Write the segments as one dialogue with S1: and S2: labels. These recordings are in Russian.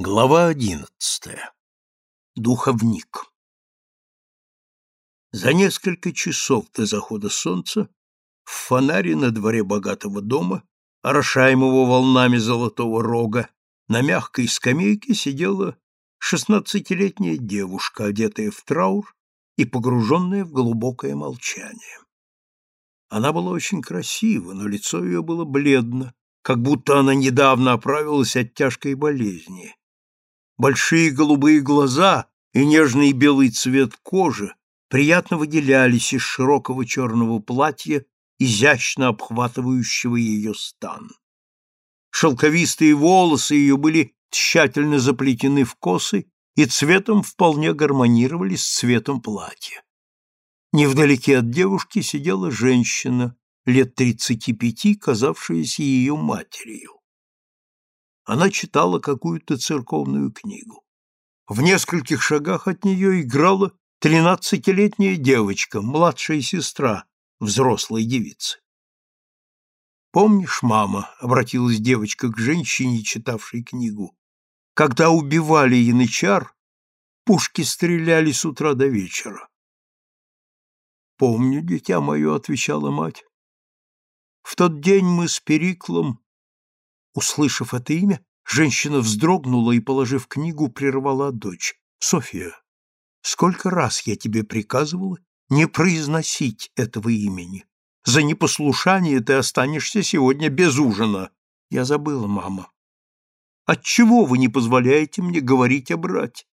S1: Глава одиннадцатая. Духовник. За несколько часов до захода солнца в фонаре на дворе богатого дома, орошаемого волнами золотого рога, на мягкой скамейке сидела шестнадцатилетняя девушка, одетая в траур и погруженная в глубокое молчание. Она была очень красива, но лицо ее было бледно, как будто она недавно оправилась от тяжкой болезни Большие голубые глаза и нежный белый цвет кожи приятно выделялись из широкого черного платья, изящно обхватывающего ее стан. Шелковистые волосы ее были тщательно заплетены в косы и цветом вполне гармонировали с цветом платья. Невдалеке от девушки сидела женщина, лет тридцати пяти, казавшаяся ее матерью. Она читала какую-то церковную книгу. В нескольких шагах от нее играла тринадцатилетняя девочка, младшая сестра взрослой девицы. «Помнишь, мама?» — обратилась девочка к женщине, читавшей книгу. «Когда убивали янычар, пушки стреляли с утра до вечера». «Помню, дитя мое», — отвечала мать. «В тот день мы с Периклом Услышав это имя, женщина вздрогнула и, положив книгу, прервала дочь. «Софья, сколько раз я тебе приказывала не произносить этого имени? За непослушание ты останешься сегодня без ужина». «Я забыла, мама». «Отчего вы не позволяете мне говорить о брате?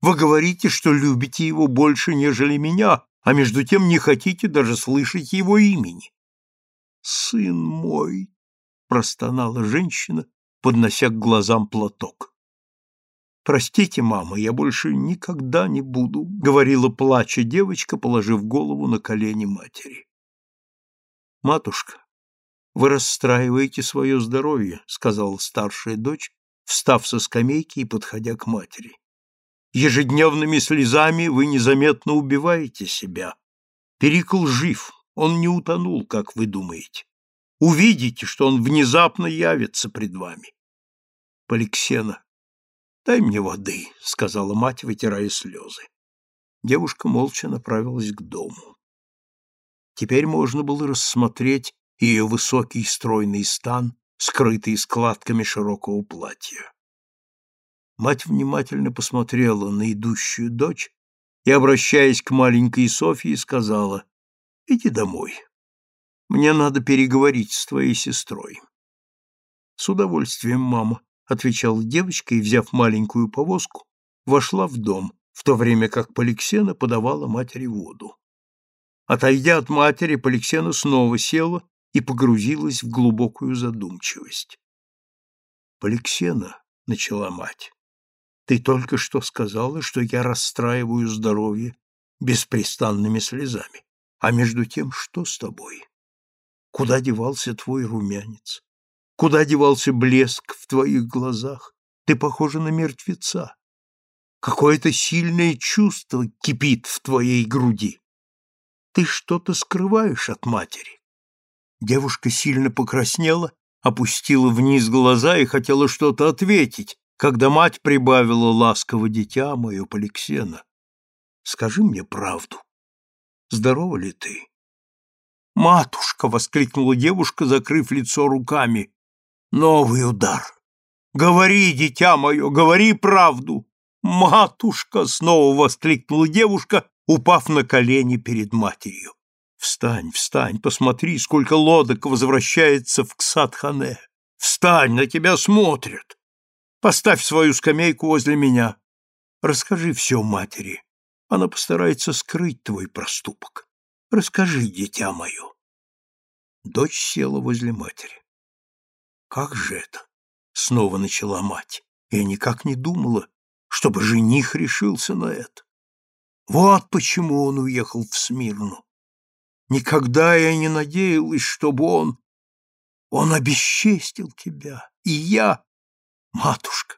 S1: Вы говорите, что любите его больше, нежели меня, а между тем не хотите даже слышать его имени». «Сын мой», простонала женщина, поднося к глазам платок. Простите, мама, я больше никогда не буду, говорила плача девочка, положив голову на колени матери. Матушка, вы расстраиваете свое здоровье, сказала старшая дочь, встав со скамейки и подходя к матери. Ежедневными слезами вы незаметно убиваете себя. Перикл жив, он не утонул, как вы думаете увидите, что он внезапно явится пред вами. Поликсена, дай мне воды, сказала мать, вытирая слезы. Девушка молча направилась к дому. Теперь можно было рассмотреть ее высокий стройный стан, скрытый складками широкого платья. Мать внимательно посмотрела на идущую дочь и, обращаясь к маленькой Софье, сказала, «Иди домой, мне надо переговорить с твоей сестрой. С удовольствием, мама, отвечала девочка и, взяв маленькую повозку, вошла в дом, в то время как Поликсена подавала матери воду. Отойдя от матери, Поликсена снова села и погрузилась в глубокую задумчивость. «Поликсена», — начала мать, — «ты только что сказала, что я расстраиваю здоровье беспрестанными слезами. А между тем, что с тобой? Куда девался твой румянец? Куда девался блеск в твоих глазах? Ты похожа на мертвеца. Какое-то сильное чувство кипит в твоей груди. Ты что-то скрываешь от матери. Девушка сильно покраснела, опустила вниз глаза и хотела что-то ответить, когда мать прибавила ласково дитя мое Поликсена. Скажи мне правду. Здорова ли ты? «Матушка!» — воскликнула девушка, закрыв лицо руками. «Новый удар! Говори, дитя мое, говори правду!» «Матушка!» — снова воскликнула девушка, упав на колени перед матерью. «Встань, встань, посмотри, сколько лодок возвращается в Ксатхане! Встань, на тебя смотрят! Поставь свою скамейку возле меня. Расскажи все матери. Она постарается скрыть твой проступок. Расскажи, дитя мое. Дочь села возле матери. Как же это? Снова начала мать. Я никак не думала, чтобы жених решился на это. Вот почему он уехал в Смирну. Никогда я не надеялась, чтобы он... Он обесчестил тебя, и я... Матушка,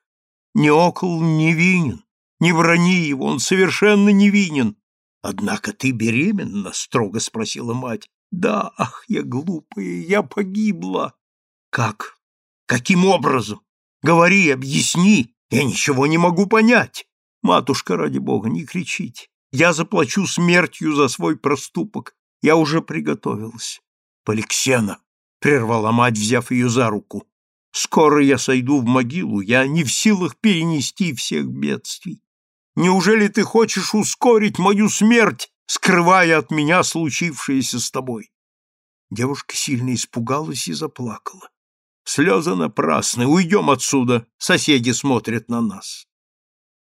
S1: не окол невинен, не брони его, он совершенно невинен. Однако ты беременна? строго спросила мать. Да, ах, я глупая, я погибла. Как? Каким образом? Говори, объясни, Я ничего не могу понять. Матушка, ради бога, не кричите. Я заплачу смертью за свой проступок. Я уже приготовилась. Поликсена, — прервала мать, взяв ее за руку. Скоро я сойду в могилу, я не в силах перенести всех бедствий. Неужели ты хочешь ускорить мою смерть, скрывая от меня случившееся с тобой? Девушка сильно испугалась и заплакала. Слезы напрасны, уйдем отсюда, соседи смотрят на нас.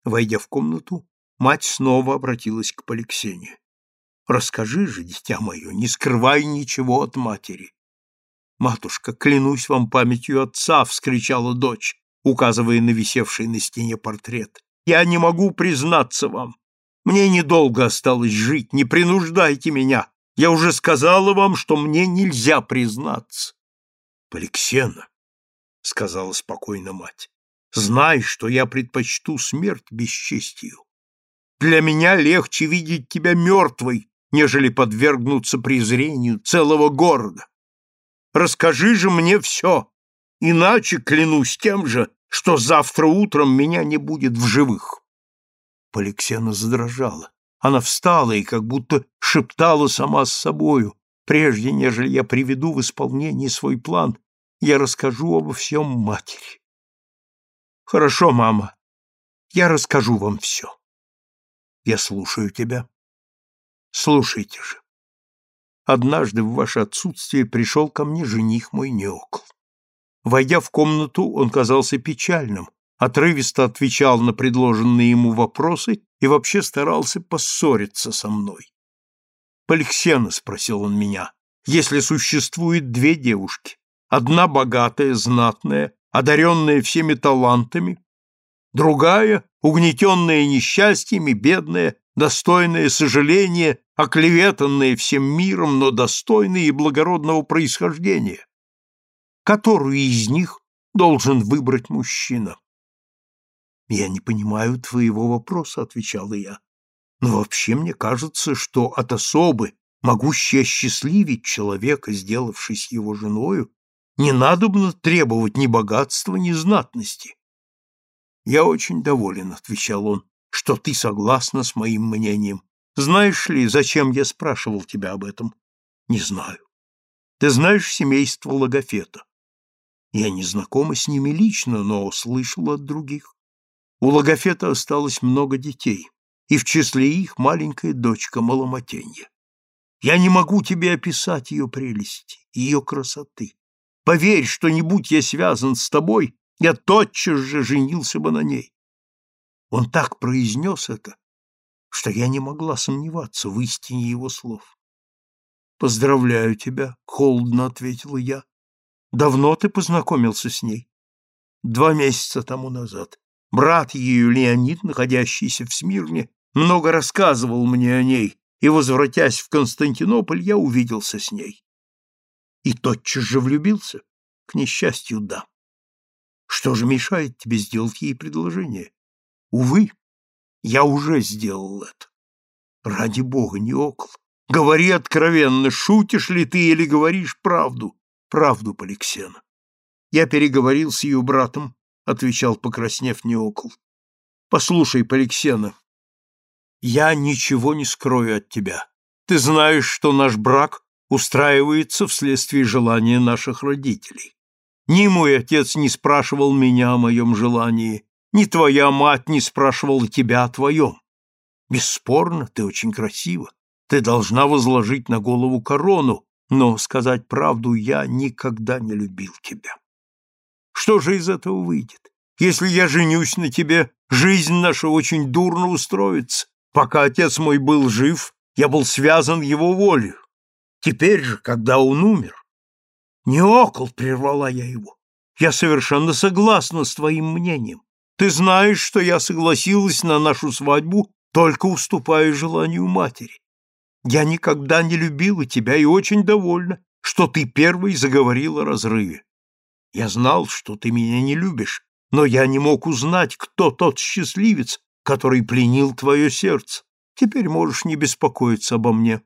S1: Войдя в комнату, мать снова обратилась к Поликсене. Расскажи же, дитя мое, не скрывай ничего от матери. Матушка, клянусь вам памятью отца, вскричала дочь, указывая на висевший на стене портрет. Я не могу признаться вам. Мне недолго осталось жить, не принуждайте меня. Я уже сказала вам, что мне нельзя признаться. Поликсена, сказала спокойно мать, знай, что я предпочту смерть бесчестию. Для меня легче видеть тебя мертвой, нежели подвергнуться презрению целого города. Расскажи же мне все, иначе клянусь тем же, что завтра утром меня не будет в живых. Поликсена задрожала. Она встала и как будто шептала сама с собою. Прежде, нежели я приведу в исполнение свой план, я расскажу обо всем матери. Хорошо, мама, я расскажу вам все. Я слушаю тебя. Слушайте же. Однажды в ваше отсутствие пришел ко мне жених мой Неокл. Войдя в комнату, он казался печальным, отрывисто отвечал на предложенные ему вопросы и вообще старался поссориться со мной. «Поликсена», — спросил он меня, — «если существует две девушки, одна богатая, знатная, одаренная всеми талантами, другая, угнетенная несчастьями, бедная, достойная сожаления, оклеветанная всем миром, но достойная и благородного происхождения, которую из них должен выбрать мужчина. «Я не понимаю твоего вопроса», — отвечала я. «Но вообще мне кажется, что от особы, могущей осчастливить человека, сделавшись его женою, не надобно требовать ни богатства, ни знатности». «Я очень доволен», — отвечал он, — «что ты согласна с моим мнением. Знаешь ли, зачем я спрашивал тебя об этом?» «Не знаю. Ты знаешь семейство Логофета?» «Я не знакома с ними лично, но слышал от других. У Логофета осталось много детей, и в числе их маленькая дочка Маломатенья. Я не могу тебе описать ее прелести, ее красоты. Поверь, что не будь я связан с тобой, я тотчас же женился бы на ней. Он так произнес это, что я не могла сомневаться в истине его слов. «Поздравляю тебя», — холодно ответила я. «Давно ты познакомился с ней?» «Два месяца тому назад. Брат ее, Леонид, находящийся в Смирне, много рассказывал мне о ней, и, возвратясь в Константинополь, я увиделся с ней. И тотчас же влюбился? К несчастью, да. Что же мешает тебе сделать ей предложение? Увы, я уже сделал это. Ради бога, не около. Говори откровенно, шутишь ли ты или говоришь правду? Правду, Поликсена. Я переговорил с ее братом, — отвечал, покраснев Неокл. — Послушай, Поликсена, я ничего не скрою от тебя. Ты знаешь, что наш брак устраивается вследствие желания наших родителей. Ни мой отец не спрашивал меня о моем желании, ни твоя мать не спрашивала тебя о твоем. Бесспорно, ты очень красива. Ты должна возложить на голову корону, но, сказать правду, я никогда не любил тебя. Что же из этого выйдет? Если я женюсь на тебе, жизнь наша очень дурно устроится. Пока отец мой был жив, я был связан его волею. Теперь же, когда он умер... Не окол, прервала я его. Я совершенно согласна с твоим мнением. Ты знаешь, что я согласилась на нашу свадьбу, только уступая желанию матери. Я никогда не любила тебя и очень довольна, что ты первой заговорила о разрыве. Я знал, что ты меня не любишь, но я не мог узнать, кто тот счастливец, который пленил твое сердце. Теперь можешь не беспокоиться обо мне.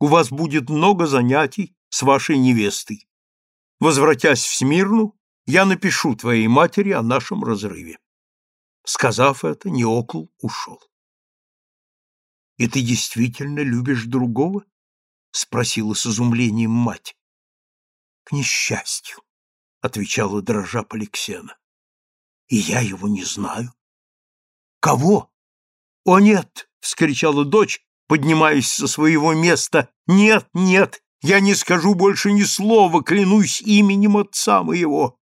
S1: У вас будет много занятий с вашей невестой. Возвратясь в Смирну, я напишу твоей матери о нашем разрыве. Сказав это, Неокл ушел. — И ты действительно любишь другого? — спросила с изумлением мать. — К несчастью, — отвечала дрожа Поликсена. — И я его не знаю. — Кого? — О, нет! — вскричала дочь, поднимаясь со своего места. — Нет, нет, я не скажу больше ни слова, клянусь именем отца моего.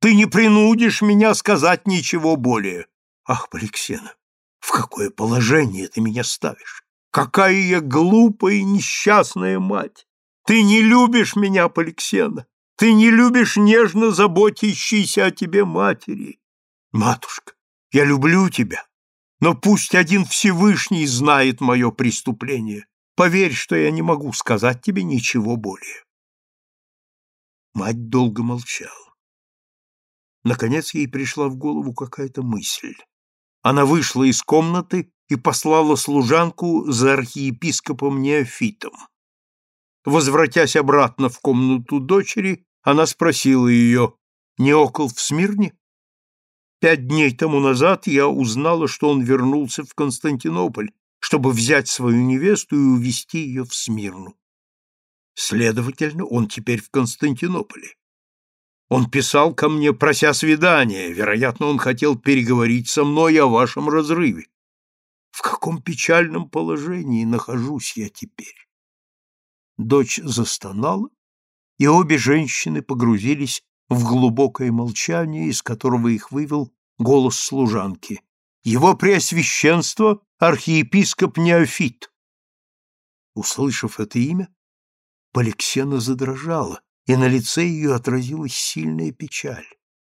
S1: Ты не принудишь меня сказать ничего более. Ах, Поликсена, в какое положение ты меня ставишь? Какая я глупая и несчастная мать! Ты не любишь меня, Поликсена! Ты не любишь нежно заботящейся о тебе матери! Матушка, я люблю тебя, но пусть один Всевышний знает мое преступление. Поверь, что я не могу сказать тебе ничего более. Мать долго молчала. Наконец ей пришла в голову какая-то мысль. Она вышла из комнаты и послала служанку за архиепископом Неофитом. Возвратясь обратно в комнату дочери, она спросила ее, не окол в Смирне? Пять дней тому назад я узнала, что он вернулся в Константинополь, чтобы взять свою невесту и увезти ее в Смирну. Следовательно, он теперь в Константинополе. Он писал ко мне, прося свидания. Вероятно, он хотел переговорить со мной о вашем разрыве. В каком печальном положении нахожусь я теперь? Дочь застонала, и обе женщины погрузились в глубокое молчание, из которого их вывел голос служанки. Его преосвященство — архиепископ Неофит. Услышав это имя, Поликсена задрожала, и на лице ее отразилась сильная печаль.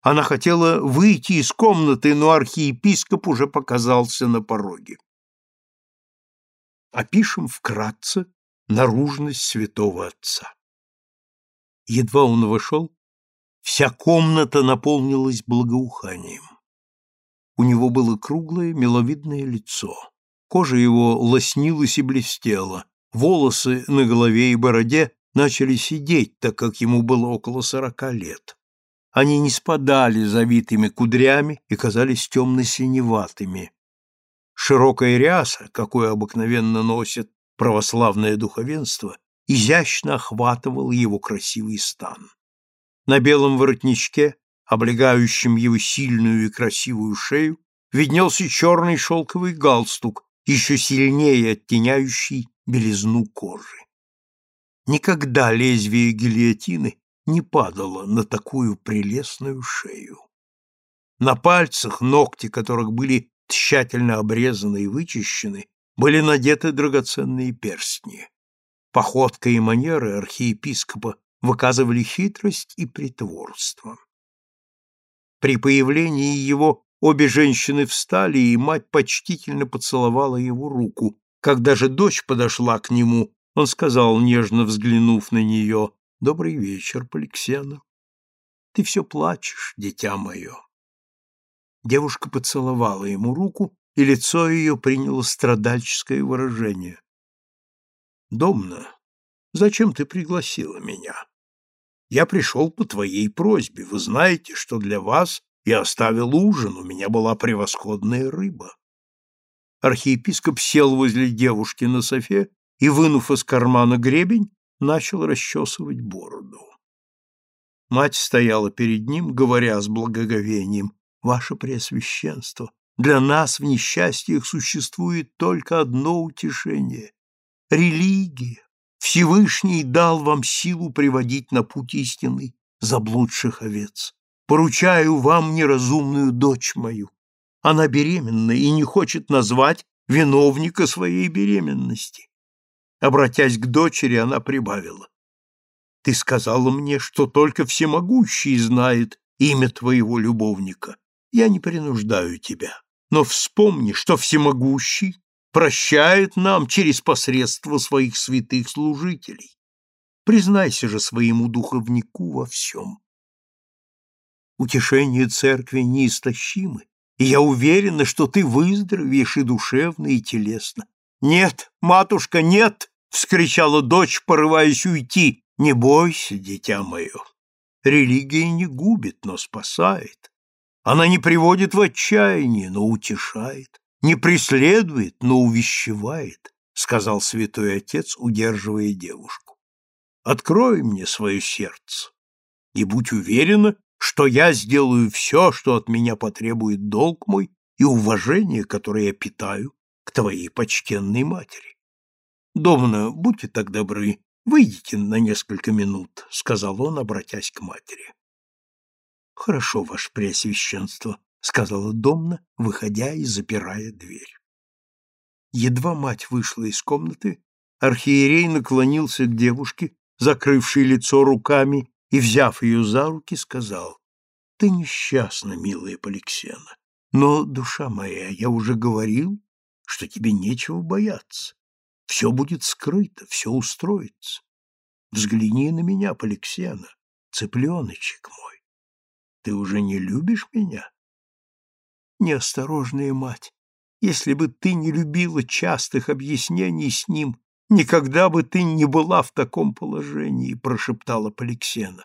S1: Она хотела выйти из комнаты, но архиепископ уже показался на пороге. Опишем вкратце наружность святого отца. Едва он вошел, вся комната наполнилась благоуханием. У него было круглое, миловидное лицо. Кожа его лоснилась и блестела, волосы на голове и бороде начали сидеть, так как ему было около сорока лет. Они не спадали завитыми кудрями и казались темно-синеватыми. Широкая ряса, какую обыкновенно носит православное духовенство, изящно охватывал его красивый стан. На белом воротничке, облегающем его сильную и красивую шею, виднелся черный шелковый галстук, еще сильнее оттеняющий белизну кожи. Никогда лезвие гильотины не падало на такую прелестную шею. На пальцах, ногти которых были тщательно обрезаны и вычищены, были надеты драгоценные перстни. Походка и манеры архиепископа выказывали хитрость и притворство. При появлении его обе женщины встали, и мать почтительно поцеловала его руку. Когда же дочь подошла к нему, он сказал, нежно взглянув на нее, «Добрый вечер, Поликсена. Ты все плачешь, дитя мое». Девушка поцеловала ему руку, и лицо ее приняло страдальческое выражение. «Домна, зачем ты пригласила меня? Я пришел по твоей просьбе. Вы знаете, что для вас я оставил ужин, у меня была превосходная рыба». Архиепископ сел возле девушки на софе и, вынув из кармана гребень, начал расчесывать бороду. Мать стояла перед ним, говоря с благоговением, «Ваше Преосвященство, для нас в несчастьях существует только одно утешение — религия. Всевышний дал вам силу приводить на путь истинный заблудших овец. Поручаю вам неразумную дочь мою. Она беременна и не хочет назвать виновника своей беременности. Обратясь к дочери, она прибавила. «Ты сказала мне, что только всемогущий знает имя твоего любовника. Я не принуждаю тебя, но вспомни, что всемогущий прощает нам через посредство своих святых служителей. Признайся же своему духовнику во всем. Утешение церкви неистощимы, и я уверена, что ты выздоровеешь и душевно, и телесно. Нет, матушка, нет! Вскричала дочь, порываясь уйти. Не бойся, дитя мое. Религия не губит, но спасает. Она не приводит в отчаяние, но утешает, не преследует, но увещевает, сказал святой отец, удерживая девушку. Открой мне свое сердце и будь уверена, что я сделаю все, что от меня потребует долг мой и уважение, которое я питаю к твоей почтенной матери. Домна, будьте так добры, выйдите на несколько минут, сказал он, обратясь к матери. Хорошо, ваше преосвященство, сказала Домна, выходя и запирая дверь. Едва мать вышла из комнаты, архиерей наклонился к девушке, закрывшей лицо руками, и, взяв ее за руки, сказал, «Ты несчастна, милая Поликсена, но, душа моя, я уже говорил, что тебе нечего бояться. Все будет скрыто, все устроится. Взгляни на меня, Поликсена, цыпленочек мой. Ты уже не любишь меня? Неосторожная мать, если бы ты не любила частых объяснений с ним, никогда бы ты не была в таком положении, прошептала Поликсена.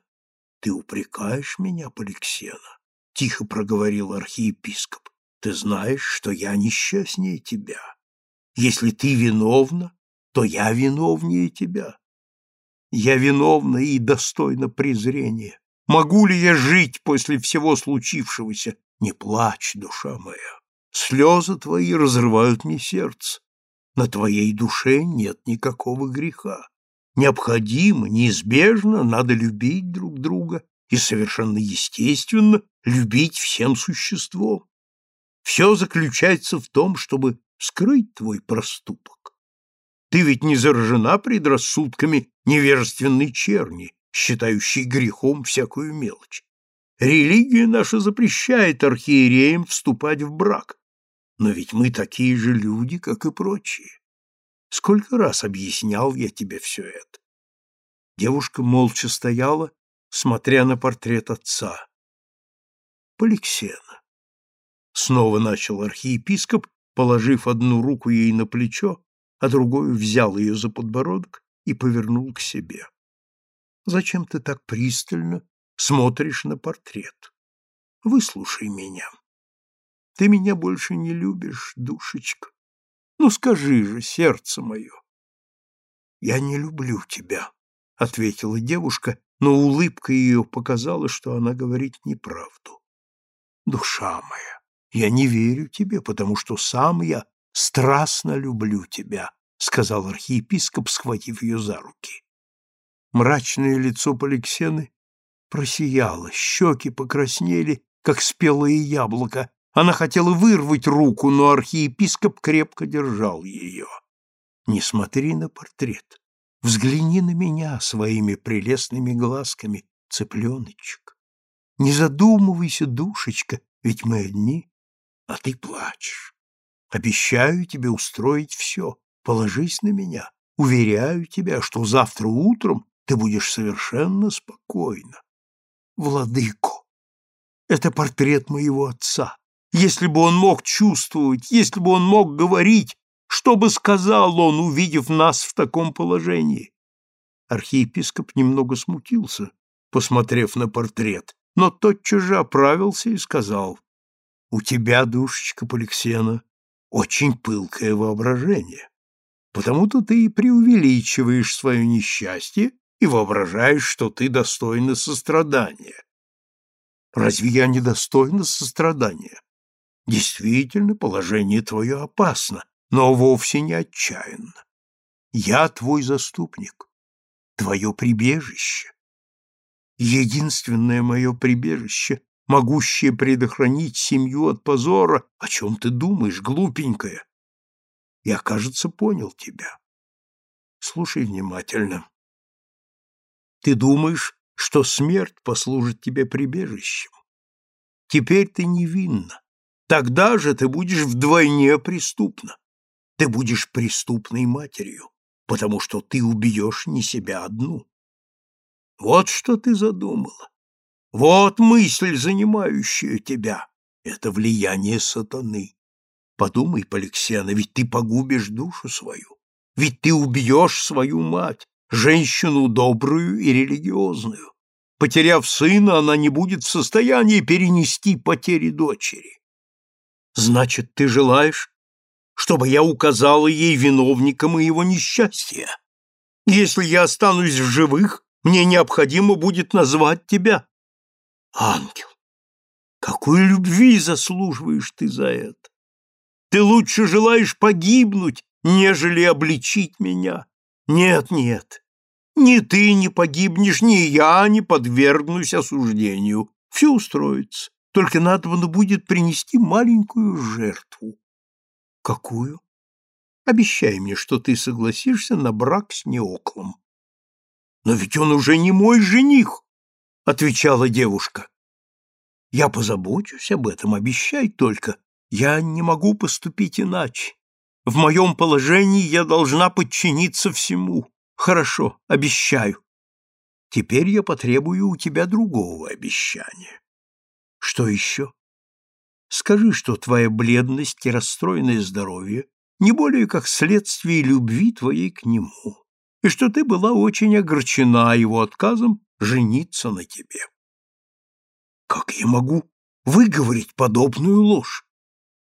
S1: Ты упрекаешь меня, Поликсена? Тихо проговорил архиепископ. Ты знаешь, что я несчастнее тебя. Если ты виновна, то я виновнее тебя. Я виновна и достойна презрения. Могу ли я жить после всего случившегося? Не плачь, душа моя. Слезы твои разрывают мне сердце. На твоей душе нет никакого греха. Необходимо, неизбежно надо любить друг друга и совершенно естественно любить всем существом. Все заключается в том, чтобы скрыть твой проступок. Ты ведь не заражена предрассудками невежественной черни, считающей грехом всякую мелочь. Религия наша запрещает архиереям вступать в брак. Но ведь мы такие же люди, как и прочие. Сколько раз объяснял я тебе все это? Девушка молча стояла, смотря на портрет отца. Поликсена. Снова начал архиепископ, положив одну руку ей на плечо, а другую взял ее за подбородок и повернул к себе. Зачем ты так пристально смотришь на портрет? Выслушай меня. Ты меня больше не любишь, душечка. Ну скажи же, сердце мое. Я не люблю тебя, ответила девушка, но улыбка ее показала, что она говорит неправду. Душа моя, я не верю тебе, потому что сам я страстно люблю тебя, сказал архиепископ, схватив ее за руки. Мрачное лицо Поликсены просияло, щеки покраснели, как спелое яблоко. Она хотела вырвать руку, но архиепископ крепко держал ее. «Не смотри на портрет. Взгляни на меня своими прелестными глазками, цыпленочек. Не задумывайся, душечка, ведь мы одни, а ты плачешь. Обещаю тебе устроить все. Положись на меня. Уверяю тебя, что завтра утром ты будешь совершенно спокойна. Владыко, это портрет моего отца. Если бы он мог чувствовать, если бы он мог говорить, что бы сказал он, увидев нас в таком положении? Архиепископ немного смутился, посмотрев на портрет, но тотчас же оправился и сказал, «У тебя, душечка Поликсена, очень пылкое воображение, потому-то ты и преувеличиваешь свое несчастье и воображаешь, что ты достойна сострадания. Разве я не достойна сострадания? Действительно, положение твое опасно, но вовсе не отчаянно. Я твой заступник, твое прибежище. Единственное мое прибежище, могущее предохранить семью от позора, о чем ты думаешь, глупенькая? Я, кажется, понял тебя. Слушай внимательно. Ты думаешь, что смерть послужит тебе прибежищем? Теперь ты невинна. Тогда же ты будешь вдвойне преступна. Ты будешь преступной матерью, потому что ты убьешь не себя одну. Вот что ты задумала. Вот мысль, занимающая тебя. Это влияние сатаны. Подумай, Поликсена, ведь ты погубишь душу свою. Ведь ты убьешь свою мать, женщину добрую и религиозную. Потеряв сына, она не будет в состоянии перенести потери дочери. Значит, ты желаешь, чтобы я указала ей виновника моего несчастья? Если я останусь в живых, мне необходимо будет назвать тебя. Ангел, какой любви заслуживаешь ты за это? Ты лучше желаешь погибнуть, нежели обличить меня. Нет, нет, ни ты не погибнешь, ни я не подвергнусь осуждению. Все устроится. Только надо будет принести маленькую жертву. Какую? Обещай мне, что ты согласишься на брак с Неоклом. Но ведь он уже не мой жених, отвечала девушка. Я позабочусь об этом, обещай только. Я не могу поступить иначе. В моем положении я должна подчиниться всему. Хорошо, обещаю. Теперь я потребую у тебя другого обещания. Что еще? Скажи, что твоя бледность и расстроенное здоровье не более как следствие любви твоей к нему, и что ты была очень огорчена его отказом жениться на тебе. Как я могу выговорить подобную ложь?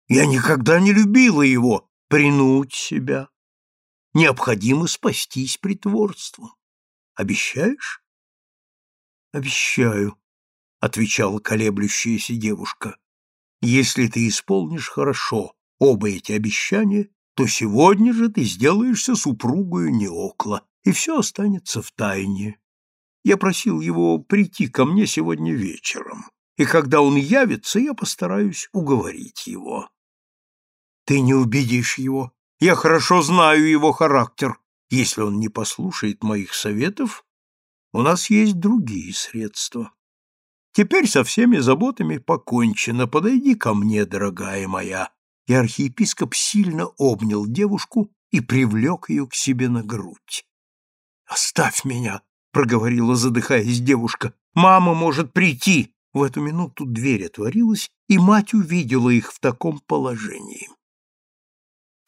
S1: Я никогда не любила его. Принуть себя, необходимо спастись притворством. Обещаешь? Обещаю, отвечала колеблющаяся девушка. Если ты исполнишь хорошо оба эти обещания, то сегодня же ты сделаешься супругою Неокла, и все останется в тайне. Я просил его прийти ко мне сегодня вечером, и когда он явится, я постараюсь уговорить его. Ты не убедишь его, я хорошо знаю его характер. Если он не послушает моих советов, у нас есть другие средства. Теперь со всеми заботами покончено. Подойди ко мне, дорогая моя. И архиепископ сильно обнял девушку и привлек ее к себе на грудь. «Оставь меня!» — проговорила, задыхаясь девушка. «Мама может прийти!» В эту минуту дверь отворилась, и мать увидела их в таком положении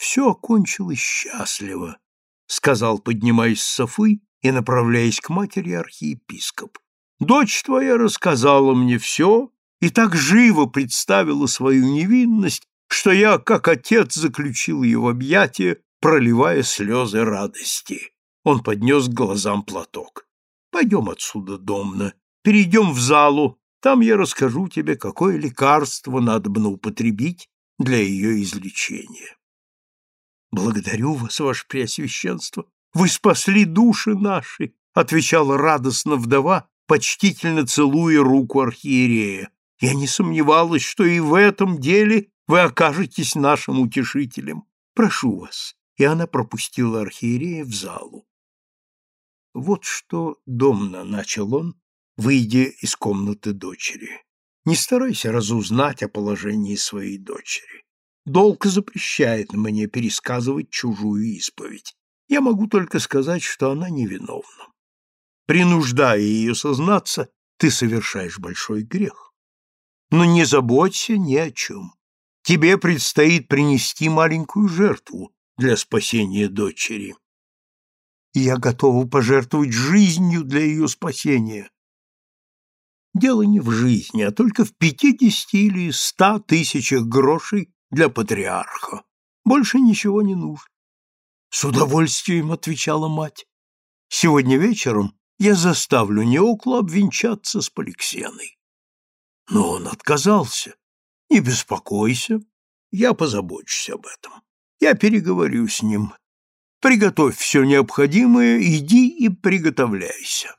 S1: все окончилось счастливо, сказал, поднимаясь с софы и направляясь к матери архиепископ. Дочь твоя рассказала мне все и так живо представила свою невинность, что я, как отец, заключил ее в объятия, проливая слезы радости. Он поднес к глазам платок. Пойдем отсюда, Домна, перейдем в залу, там я расскажу тебе, какое лекарство надо бы употребить для ее излечения. Благодарю вас, ваше преосвященство. Вы спасли души наши, отвечала радостно вдова, почтительно целуя руку архиерея. Я не сомневалась, что и в этом деле вы окажетесь нашим утешителем. Прошу вас. И она пропустила архиерея в залу. Вот что домно начал он, выйдя из комнаты дочери. Не старайся разузнать о положении своей дочери. Долг запрещает мне пересказывать чужую исповедь. Я могу только сказать, что она невиновна. Принуждая ее сознаться, ты совершаешь большой грех. Но не заботься ни о чем. Тебе предстоит принести маленькую жертву для спасения дочери. Я готова пожертвовать жизнью для ее спасения. Дело не в жизни, а только в пятидесяти или ста тысячах грошей для патриарха. Больше ничего не нужно. С удовольствием отвечала мать. Сегодня вечером я заставлю Неокла обвенчаться с Поликсеной. Но он отказался. Не беспокойся, я позабочусь об этом. Я переговорю с ним. Приготовь все необходимое, иди и приготовляйся.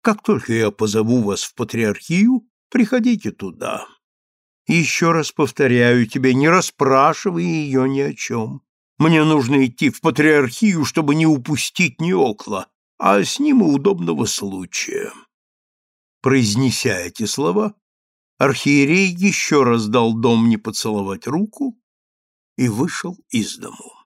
S1: Как только я позову вас в патриархию, приходите туда. Еще раз повторяю тебе, не расспрашивай ее ни о чем. Мне нужно идти в патриархию, чтобы не упустить ни окла, а с ним и удобного случая. Произнеся эти слова, архиерей еще раз дал дом не поцеловать руку и вышел из дому.